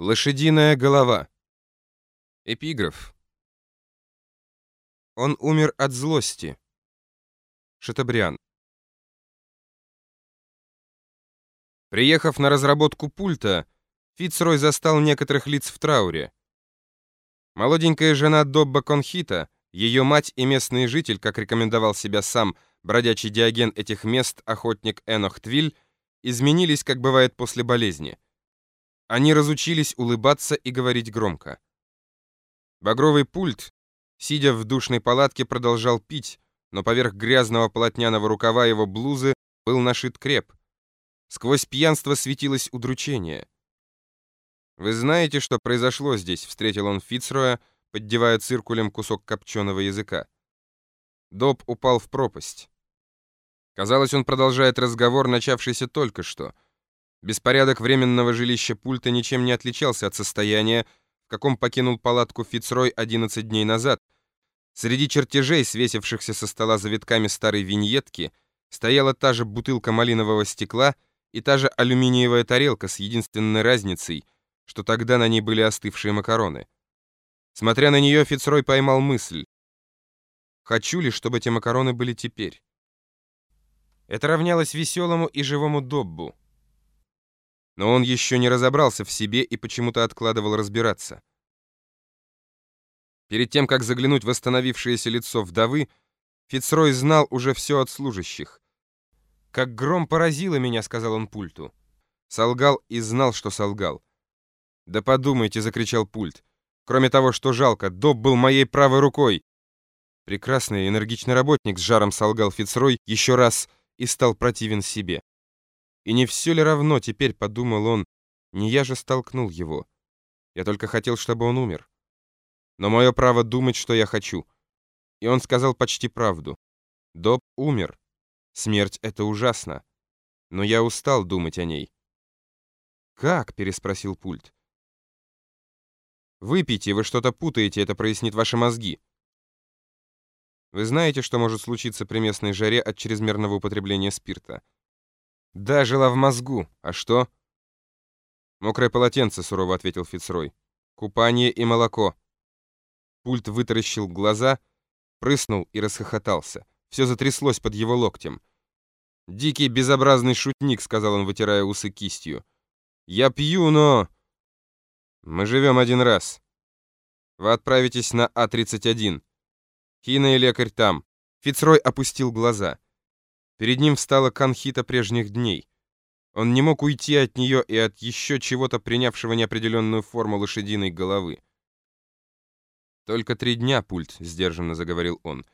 Лошадиная голова. Эпиграф. Он умер от злости. Шатабриан. Приехав на разработку пульта, Фицрой застал некоторых лиц в трауре. Молоденькая жена Добба Конхита, ее мать и местный житель, как рекомендовал себя сам бродячий диоген этих мест, охотник Энох Твиль, изменились, как бывает после болезни. Они разучились улыбаться и говорить громко. Багровый пульт, сидя в душной палатке, продолжал пить, но поверх грязного полотняного рукава его блузы был нашит креп. Сквозь пьянство светилось удручение. «Вы знаете, что произошло здесь?» — встретил он Фицроя, поддевая циркулем кусок копченого языка. Доб упал в пропасть. Казалось, он продолжает разговор, начавшийся только что — Беспорядок временного жилища пульта ничем не отличался от состояния, в каком покинул палатку Фицрой 11 дней назад. Среди чертежей, свесившихся со стола завитками старой виньетки, стояла та же бутылка малинового стекла и та же алюминиевая тарелка с единственной разницей, что тогда на ней были остывшие макароны. Смотря на нее, Фицрой поймал мысль. «Хочу ли, чтобы эти макароны были теперь?» Это равнялось веселому и живому Доббу, но он еще не разобрался в себе и почему-то откладывал разбираться. Перед тем, как заглянуть в восстановившееся лицо вдовы, Фицрой знал уже все от служащих. «Как гром поразило меня», — сказал он пульту. Солгал и знал, что солгал. «Да подумайте», — закричал пульт. «Кроме того, что жалко, Доб был моей правой рукой». Прекрасный энергичный работник с жаром солгал Фицрой еще раз и стал противен себе. И не все ли равно теперь, подумал он, не я же столкнул его. Я только хотел, чтобы он умер. Но мое право думать, что я хочу. И он сказал почти правду. Доб умер. Смерть — это ужасно. Но я устал думать о ней. «Как?» — переспросил пульт. «Выпейте, вы что-то путаете, это прояснит ваши мозги». Вы знаете, что может случиться при местной жаре от чрезмерного употребления спирта? «Да, жила в мозгу. А что?» «Мокрое полотенце», — сурово ответил Фицрой. «Купание и молоко». Пульт вытаращил глаза, прыснул и расхохотался. Все затряслось под его локтем. «Дикий безобразный шутник», — сказал он, вытирая усы кистью. «Я пью, но...» «Мы живем один раз. Вы отправитесь на А-31. Хина и лекарь там». Фицрой опустил глаза. Перед ним встала Канхита прежних дней. Он не мог уйти от нее и от еще чего-то принявшего неопределенную форму лошадиной головы. «Только три дня, пульт», — сдержанно заговорил он.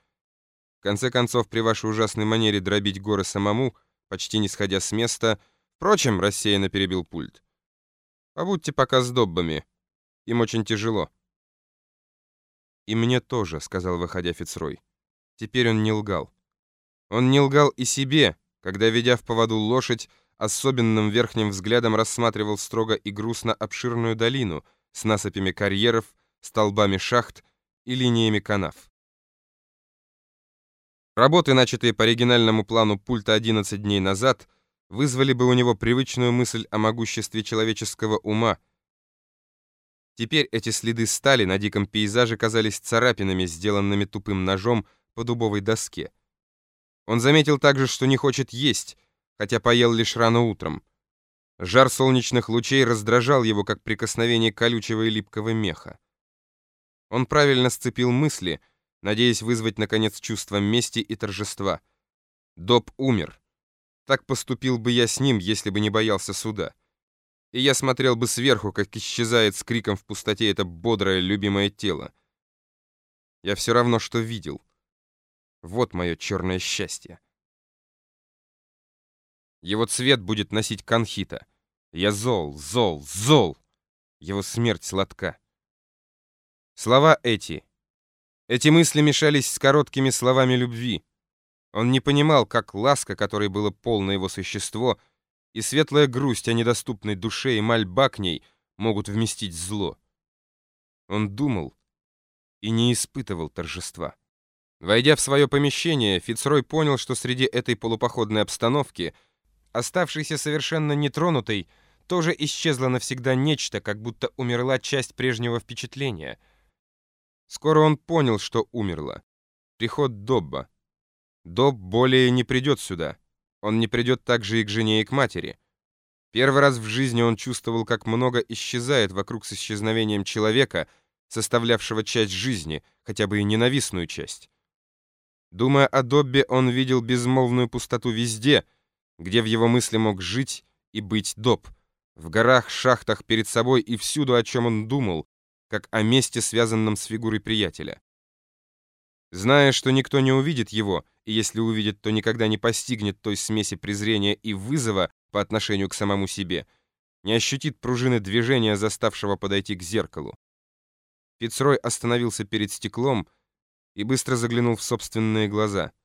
«В конце концов, при вашей ужасной манере дробить горы самому, почти не сходя с места, впрочем, рассеянно перебил пульт. Побудьте пока с доббами. Им очень тяжело». «И мне тоже», — сказал, выходя Фицрой. Теперь он не лгал. Он не лгал и себе, когда, ведя в поводу лошадь, особенным верхним взглядом рассматривал строго и грустно обширную долину с насыпями карьеров, столбами шахт и линиями канав. Работы, начатые по оригинальному плану пульта 11 дней назад, вызвали бы у него привычную мысль о могуществе человеческого ума. Теперь эти следы стали на диком пейзаже казались царапинами, сделанными тупым ножом по дубовой доске. Он заметил также, что не хочет есть, хотя поел лишь рано утром. Жар солнечных лучей раздражал его, как прикосновение колючего и липкого меха. Он правильно сцепил мысли, надеясь вызвать, наконец, чувство мести и торжества. Доб умер. Так поступил бы я с ним, если бы не боялся суда. И я смотрел бы сверху, как исчезает с криком в пустоте это бодрое, любимое тело. Я все равно, что видел — вот мое черное счастье. Его цвет будет носить конхита. Я зол, зол, зол. Его смерть сладка. Слова эти. Эти мысли мешались с короткими словами любви. Он не понимал, как ласка, которой было полно его существо, и светлая грусть о недоступной душе и мольба к ней могут вместить зло. Он думал и не испытывал торжества. Войдя в свое помещение, Фицрой понял, что среди этой полупоходной обстановки, оставшейся совершенно нетронутой, тоже исчезло навсегда нечто, как будто умерла часть прежнего впечатления. Скоро он понял, что умерло. Приход Добба. Добб более не придет сюда. Он не придет также и к жене, и к матери. Первый раз в жизни он чувствовал, как много исчезает вокруг с исчезновением человека, составлявшего часть жизни, хотя бы и ненавистную часть. Думая о Доббе, он видел безмолвную пустоту везде, где в его мысли мог жить и быть Добб. В горах, шахтах, перед собой и всюду, о чем он думал, как о месте, связанном с фигурой приятеля. Зная, что никто не увидит его, и если увидит, то никогда не постигнет той смеси презрения и вызова по отношению к самому себе, не ощутит пружины движения, заставшего подойти к зеркалу. Фицрой остановился перед стеклом и быстро заглянул в собственные глаза —